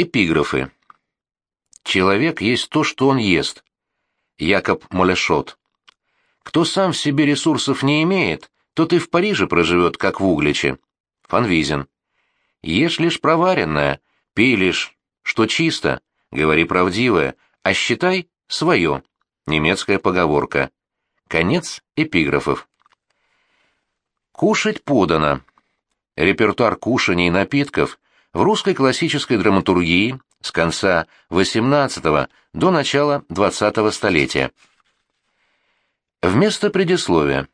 Эпиграфы. Человек есть то, что он ест. Якоб Молешот. Кто сам в себе ресурсов не имеет, тот и в Париже проживет, как в Угличе. Фанвизин. Ешь лишь проваренное, пей лишь, что чисто, говори правдивое, а считай свое. Немецкая поговорка. Конец эпиграфов. Кушать подано. Репертуар кушаний и напитков в русской классической драматургии с конца XVIII до начала XX столетия. Вместо предисловия.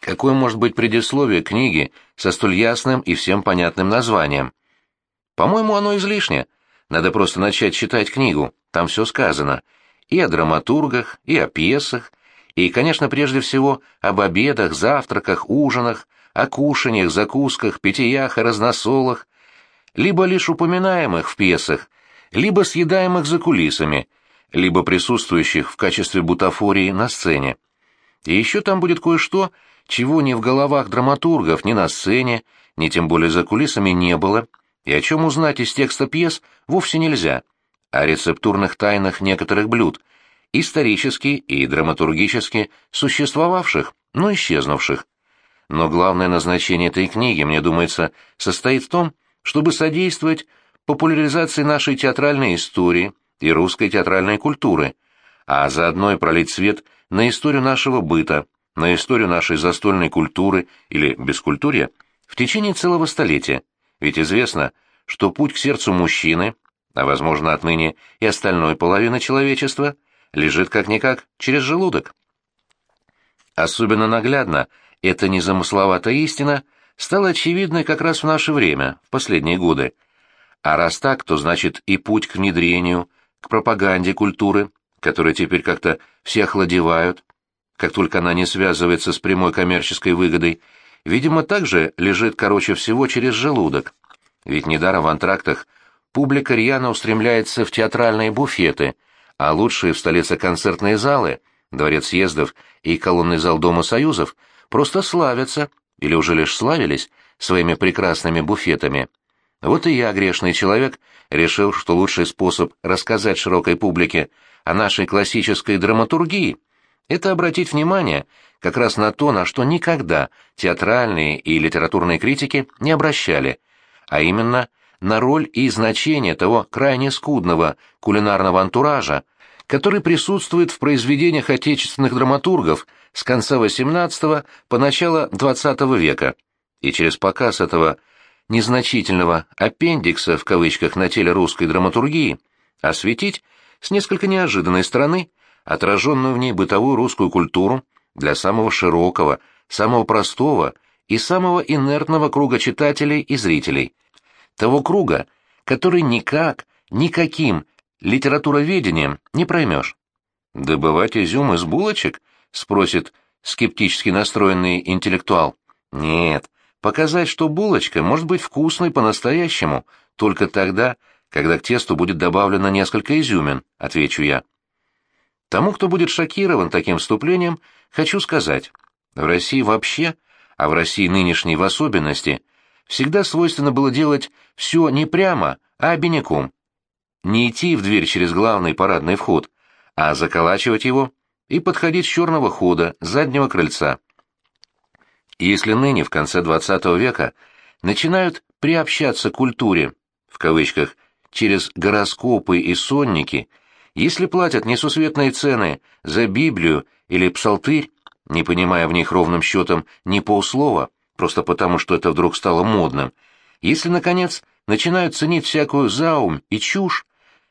Какое может быть предисловие книги со столь ясным и всем понятным названием? По-моему, оно излишне. Надо просто начать читать книгу, там все сказано. И о драматургах, и о пьесах, и, конечно, прежде всего, об обедах, завтраках, ужинах, о кушаньях, закусках, питьях и разносолах, либо лишь упоминаемых в пьесах, либо съедаемых за кулисами, либо присутствующих в качестве бутафории на сцене. И еще там будет кое-что, чего ни в головах драматургов, ни на сцене, ни тем более за кулисами не было, и о чем узнать из текста пьес вовсе нельзя, о рецептурных тайнах некоторых блюд, исторически и драматургически существовавших, но исчезнувших. Но главное назначение этой книги, мне думается, состоит в том, чтобы содействовать популяризации нашей театральной истории и русской театральной культуры, а заодно и пролить свет на историю нашего быта, на историю нашей застольной культуры или бескультурья в течение целого столетия. Ведь известно, что путь к сердцу мужчины, а, возможно, отныне и остальной половины человечества, лежит как-никак через желудок. Особенно наглядно эта незамысловатая истина стала очевидной как раз в наше время, в последние годы. А раз так, то значит и путь к внедрению, к пропаганде культуры, которая теперь как-то все охладевают, как только она не связывается с прямой коммерческой выгодой, видимо, также лежит, короче всего, через желудок. Ведь недаром в антрактах публика рьяно устремляется в театральные буфеты, а лучшие в столице концертные залы, дворец съездов и колонный зал Дома Союзов просто славятся, или уже лишь славились, своими прекрасными буфетами. Вот и я, грешный человек, решил, что лучший способ рассказать широкой публике о нашей классической драматургии — это обратить внимание как раз на то, на что никогда театральные и литературные критики не обращали, а именно на роль и значение того крайне скудного кулинарного антуража, который присутствует в произведениях отечественных драматургов с конца XVIII по начало XX века, и через показ этого незначительного «аппендикса» в кавычках на теле русской драматургии осветить с несколько неожиданной стороны отраженную в ней бытовую русскую культуру для самого широкого, самого простого и самого инертного круга читателей и зрителей. Того круга, который никак, никаким литературоведением не проймешь. «Добывать изюм из булочек?» — спросит скептически настроенный интеллектуал. «Нет, показать, что булочка может быть вкусной по-настоящему, только тогда, когда к тесту будет добавлено несколько изюмин», — отвечу я. Тому, кто будет шокирован таким вступлением, хочу сказать, в России вообще, а в России нынешней в особенности, всегда свойственно было делать все не прямо, а обиняком. Не идти в дверь через главный парадный вход, а заколачивать его и подходить с черного хода, заднего крыльца. Если ныне, в конце XX века, начинают приобщаться к культуре, в кавычках, через гороскопы и сонники, если платят несусветные цены за Библию или псалтырь, не понимая в них ровным счетом ни полслова, просто потому что это вдруг стало модным, если, наконец, начинают ценить всякую заум и чушь,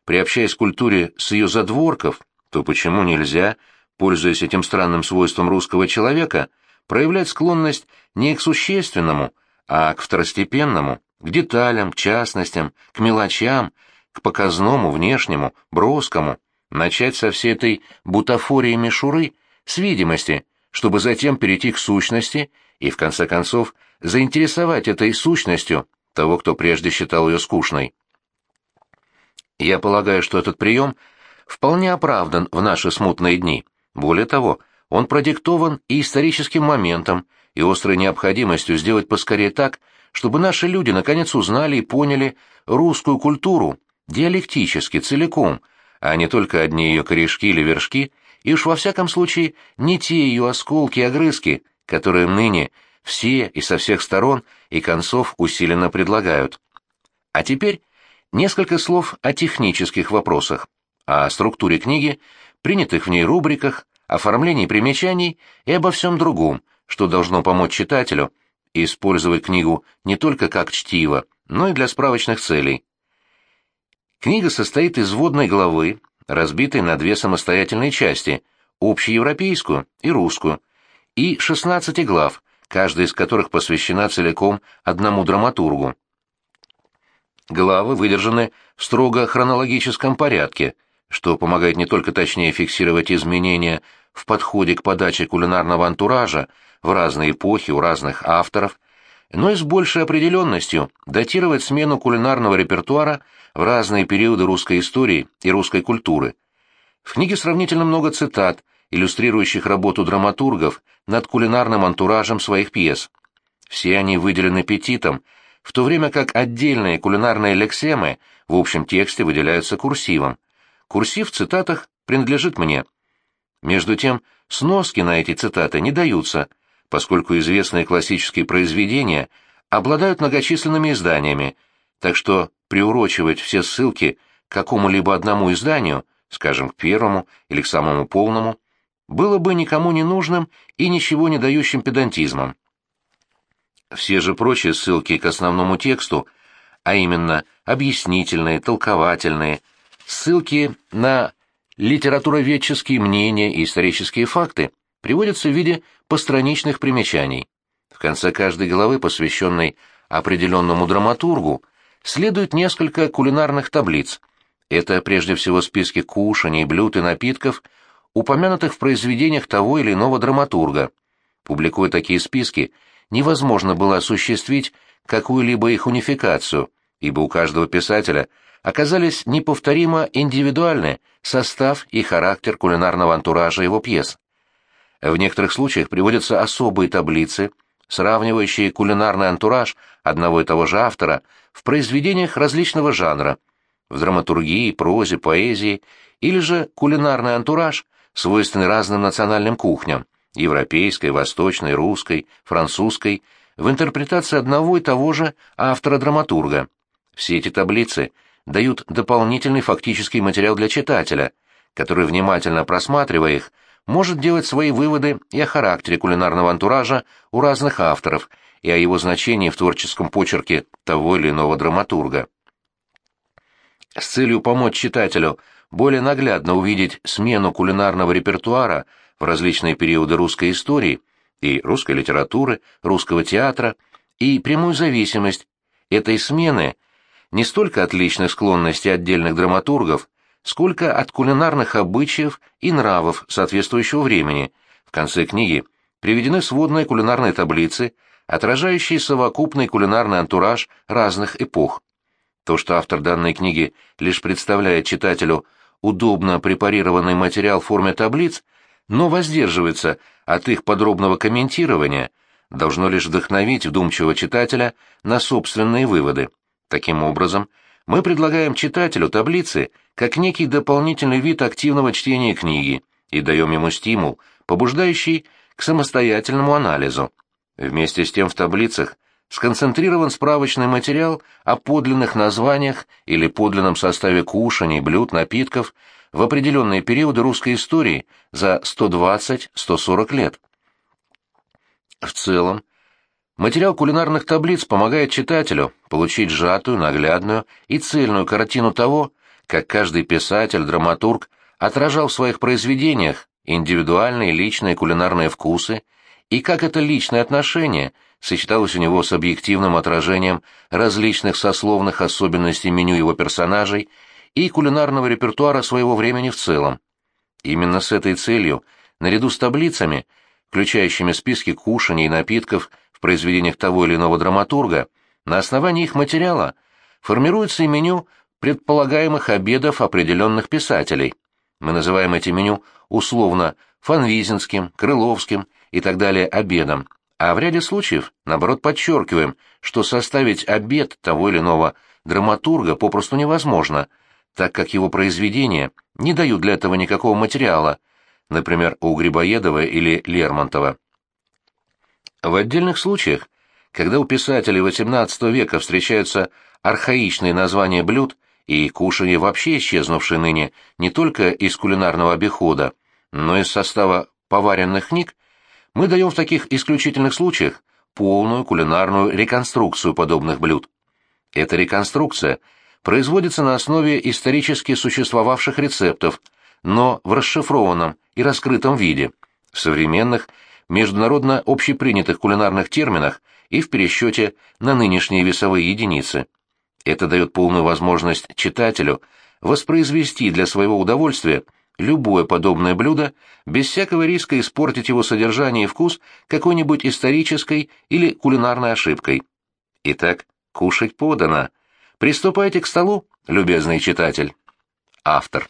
приобщаясь к культуре с ее задворков, то почему нельзя, пользуясь этим странным свойством русского человека, проявлять склонность не к существенному, а к второстепенному, к деталям, к частностям, к мелочам, к показному, внешнему, броскому, начать со всей этой бутафории мишуры, с видимости, чтобы затем перейти к сущности и, в конце концов, заинтересовать этой сущностью того, кто прежде считал ее скучной. Я полагаю, что этот прием вполне оправдан в наши смутные дни. Более того, он продиктован и историческим моментом, и острой необходимостью сделать поскорее так, чтобы наши люди наконец узнали и поняли русскую культуру диалектически, целиком, а не только одни ее корешки или вершки, и уж во всяком случае не те ее осколки и огрызки, которые ныне все и со всех сторон и концов усиленно предлагают. А теперь несколько слов о технических вопросах, о структуре книги, принятых в ней рубриках, оформлении примечаний и обо всем другом, что должно помочь читателю использовать книгу не только как чтиво, но и для справочных целей. Книга состоит из вводной главы, разбитой на две самостоятельные части – общеевропейскую и русскую, и 16 глав, каждая из которых посвящена целиком одному драматургу. Главы выдержаны в строго хронологическом порядке, что помогает не только точнее фиксировать изменения в подходе к подаче кулинарного антуража в разные эпохи у разных авторов, но и с большей определенностью датировать смену кулинарного репертуара в разные периоды русской истории и русской культуры. В книге сравнительно много цитат, иллюстрирующих работу драматургов над кулинарным антуражем своих пьес. Все они выделены петитом, в то время как отдельные кулинарные лексемы в общем тексте выделяются курсивом. Курсив в цитатах принадлежит мне. Между тем, сноски на эти цитаты не даются, поскольку известные классические произведения обладают многочисленными изданиями, так что приурочивать все ссылки к какому-либо одному изданию, скажем, к первому или к самому полному, было бы никому не нужным и ничего не дающим педантизмом. Все же прочие ссылки к основному тексту, а именно объяснительные, толковательные, ссылки на литературоведческие мнения и исторические факты, приводятся в виде постраничных примечаний. В конце каждой главы, посвященной определенному драматургу, следует несколько кулинарных таблиц. Это прежде всего списки кушаний, блюд и напитков, упомянутых в произведениях того или иного драматурга. Публикуя такие списки, невозможно было осуществить какую-либо их унификацию, ибо у каждого писателя оказались неповторимо индивидуальны состав и характер кулинарного антуража его пьес. В некоторых случаях приводятся особые таблицы, сравнивающие кулинарный антураж одного и того же автора в произведениях различного жанра, в драматургии, прозе, поэзии, или же кулинарный антураж, свойственный разным национальным кухням, европейской, восточной, русской, французской, в интерпретации одного и того же автора-драматурга. Все эти таблицы дают дополнительный фактический материал для читателя, который, внимательно просматривая их, может делать свои выводы и о характере кулинарного антуража у разных авторов, и о его значении в творческом почерке того или иного драматурга. С целью помочь читателю более наглядно увидеть смену кулинарного репертуара в различные периоды русской истории и русской литературы, русского театра, и прямую зависимость этой смены не столько от личных склонностей отдельных драматургов, сколько от кулинарных обычаев и нравов соответствующего времени. В конце книги приведены сводные кулинарные таблицы, отражающие совокупный кулинарный антураж разных эпох. То, что автор данной книги лишь представляет читателю удобно препарированный материал в форме таблиц, но воздерживается от их подробного комментирования, должно лишь вдохновить вдумчивого читателя на собственные выводы. Таким образом, мы предлагаем читателю таблицы как некий дополнительный вид активного чтения книги и даем ему стимул, побуждающий к самостоятельному анализу. Вместе с тем в таблицах сконцентрирован справочный материал о подлинных названиях или подлинном составе кушаний, блюд, напитков в определенные периоды русской истории за 120-140 лет. В целом, Материал кулинарных таблиц помогает читателю получить сжатую, наглядную и цельную картину того, как каждый писатель, драматург отражал в своих произведениях индивидуальные личные кулинарные вкусы и как это личное отношение сочеталось у него с объективным отражением различных сословных особенностей меню его персонажей и кулинарного репертуара своего времени в целом. Именно с этой целью, наряду с таблицами, включающими списки кушаний и напитков, в произведениях того или иного драматурга, на основании их материала формируется и меню предполагаемых обедов определенных писателей. Мы называем эти меню условно фанвизинским, крыловским и так далее обедом, а в ряде случаев, наоборот, подчеркиваем, что составить обед того или иного драматурга попросту невозможно, так как его произведения не дают для этого никакого материала, например, у Грибоедова или Лермонтова. В отдельных случаях, когда у писателей XVIII века встречаются архаичные названия блюд и кушанья вообще исчезнувшие ныне не только из кулинарного обихода, но и из состава поваренных книг, мы даем в таких исключительных случаях полную кулинарную реконструкцию подобных блюд. Эта реконструкция производится на основе исторически существовавших рецептов, но в расшифрованном и раскрытом виде, в современных, международно общепринятых кулинарных терминах и в пересчете на нынешние весовые единицы. Это дает полную возможность читателю воспроизвести для своего удовольствия любое подобное блюдо без всякого риска испортить его содержание и вкус какой-нибудь исторической или кулинарной ошибкой. Итак, кушать подано. Приступайте к столу, любезный читатель. Автор.